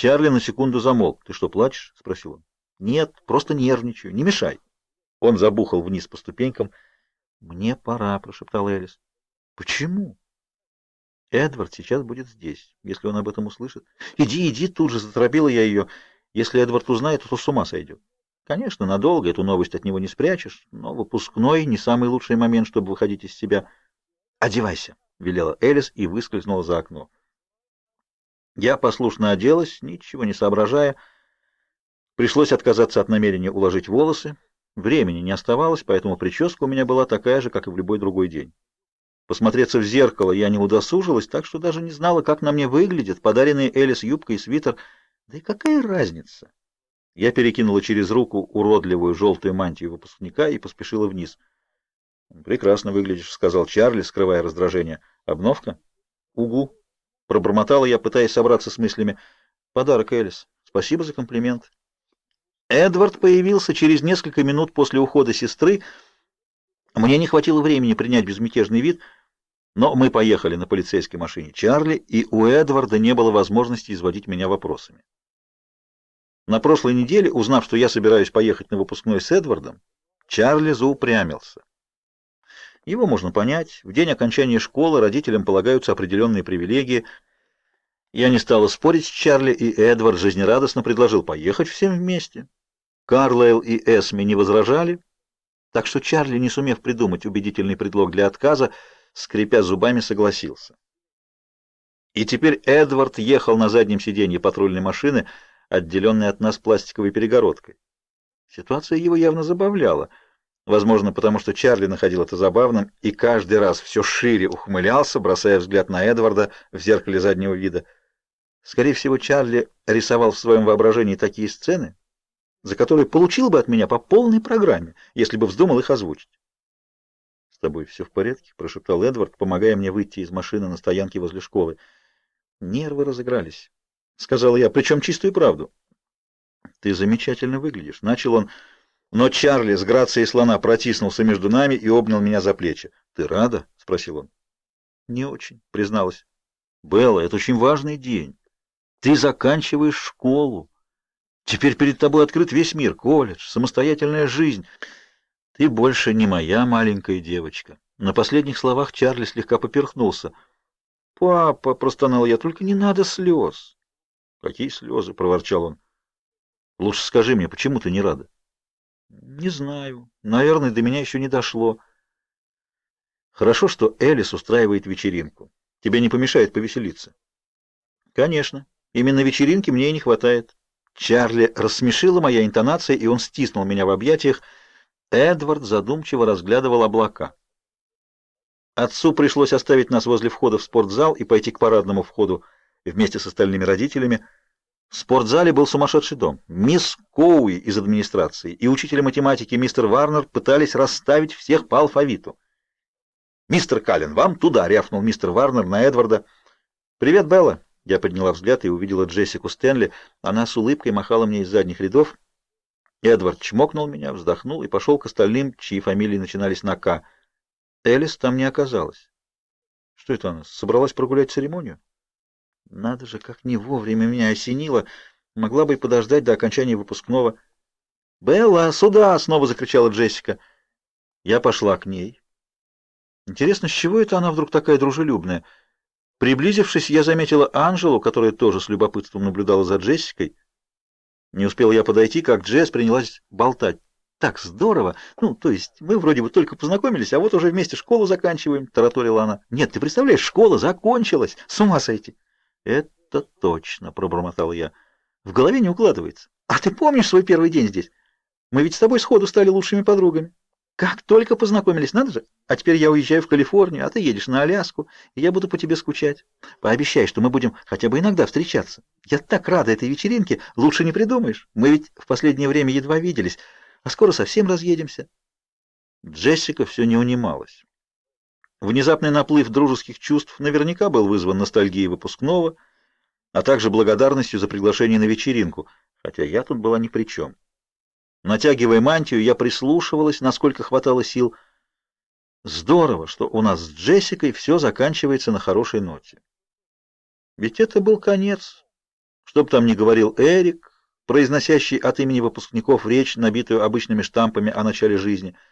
Чарли на секунду замолк. «Ты что, плачешь?» — спросил он. «Нет, просто нервничаю. Не мешай». Он забухал вниз по ступенькам. «Мне пора», — прошептал Элис. «Почему?» «Эдвард сейчас будет здесь, если он об этом услышит». «Иди, иди!» — тут же заторопила я ее. «Если Эдвард узнает, то с ума сойдет». Конечно, надолго эту новость от него не спрячешь, но выпускной — не самый лучший момент, чтобы выходить из себя. «Одевайся», — велела Элис и выскользнула за окно. Я послушно оделась, ничего не соображая. Пришлось отказаться от намерения уложить волосы. Времени не оставалось, поэтому прическа у меня была такая же, как и в любой другой день. Посмотреться в зеркало я не удосужилась, так что даже не знала, как на мне выглядит подаренные Элис юбка и свитер. Да и какая разница? Я перекинула через руку уродливую желтую мантию выпускника и поспешила вниз. «Прекрасно выглядишь», — сказал Чарли, скрывая раздражение. «Обновка?» «Угу», — пробормотала я, пытаясь собраться с мыслями. «Подарок, Элис. Спасибо за комплимент». Эдвард появился через несколько минут после ухода сестры. Мне не хватило времени принять безмятежный вид, но мы поехали на полицейской машине Чарли, и у Эдварда не было возможности изводить меня вопросами. На прошлой неделе, узнав, что я собираюсь поехать на выпускной с Эдвардом, Чарли заупрямился. Его можно понять. В день окончания школы родителям полагаются определенные привилегии. Я не стала спорить с Чарли, и Эдвард жизнерадостно предложил поехать всем вместе. Карлайл и Эсми не возражали, так что Чарли, не сумев придумать убедительный предлог для отказа, скрипя зубами, согласился. И теперь Эдвард ехал на заднем сиденье патрульной машины, отделенной от нас пластиковой перегородкой. Ситуация его явно забавляла — Возможно, потому что Чарли находил это забавным и каждый раз все шире ухмылялся, бросая взгляд на Эдварда в зеркале заднего вида. Скорее всего, Чарли рисовал в своем воображении такие сцены, за которые получил бы от меня по полной программе, если бы вздумал их озвучить. — С тобой все в порядке? — прошептал Эдвард, помогая мне выйти из машины на стоянке возле школы. — Нервы разыгрались, — сказал я, причем чистую правду. — Ты замечательно выглядишь. Начал он... Но Чарли с грацией слона протиснулся между нами и обнял меня за плечи. «Ты рада?» — спросил он. «Не очень», — призналась. «Белла, это очень важный день. Ты заканчиваешь школу. Теперь перед тобой открыт весь мир, колледж, самостоятельная жизнь. Ты больше не моя маленькая девочка». На последних словах Чарли слегка поперхнулся. «Папа», — простонал я, — «только не надо слез». «Какие слезы?» — проворчал он. «Лучше скажи мне, почему ты не рада?» Не знаю. Наверное, до меня еще не дошло. Хорошо, что Элис устраивает вечеринку. Тебе не помешает повеселиться? Конечно. Именно вечеринки мне и не хватает. Чарли рассмешила моя интонация, и он стиснул меня в объятиях. Эдвард задумчиво разглядывал облака. Отцу пришлось оставить нас возле входа в спортзал и пойти к парадному входу вместе с остальными родителями. В спортзале был сумасшедший дом. Мисс Коуи из администрации и учитель математики мистер Варнер пытались расставить всех по алфавиту. «Мистер Каллен, вам туда!» — рявкнул мистер Варнер на Эдварда. «Привет, Белла!» Я подняла взгляд и увидела Джессику Стэнли. Она с улыбкой махала мне из задних рядов. Эдвард чмокнул меня, вздохнул и пошел к остальным, чьи фамилии начинались на «К». Элис там не оказалась. Что это она, собралась прогулять церемонию? Надо же, как не вовремя меня осенило. Могла бы и подождать до окончания выпускного. «Белла, сюда!» — снова закричала Джессика. Я пошла к ней. Интересно, с чего это она вдруг такая дружелюбная? Приблизившись, я заметила Анжелу, которая тоже с любопытством наблюдала за Джессикой. Не успел я подойти, как Джесс принялась болтать. «Так здорово! Ну, то есть мы вроде бы только познакомились, а вот уже вместе школу заканчиваем», — тараторила она. «Нет, ты представляешь, школа закончилась! С ума сойти!» «Это точно», — пробормотал я. «В голове не укладывается. А ты помнишь свой первый день здесь? Мы ведь с тобой сходу стали лучшими подругами. Как только познакомились, надо же. А теперь я уезжаю в Калифорнию, а ты едешь на Аляску, и я буду по тебе скучать. Пообещай, что мы будем хотя бы иногда встречаться. Я так рада этой вечеринке, лучше не придумаешь. Мы ведь в последнее время едва виделись, а скоро совсем разъедемся». Джессика все не унималась. Внезапный наплыв дружеских чувств наверняка был вызван ностальгией выпускного, а также благодарностью за приглашение на вечеринку, хотя я тут была ни при чем. Натягивая мантию, я прислушивалась, насколько хватало сил. Здорово, что у нас с Джессикой все заканчивается на хорошей ноте. Ведь это был конец. Что бы там ни говорил Эрик, произносящий от имени выпускников речь, набитую обычными штампами о начале жизни —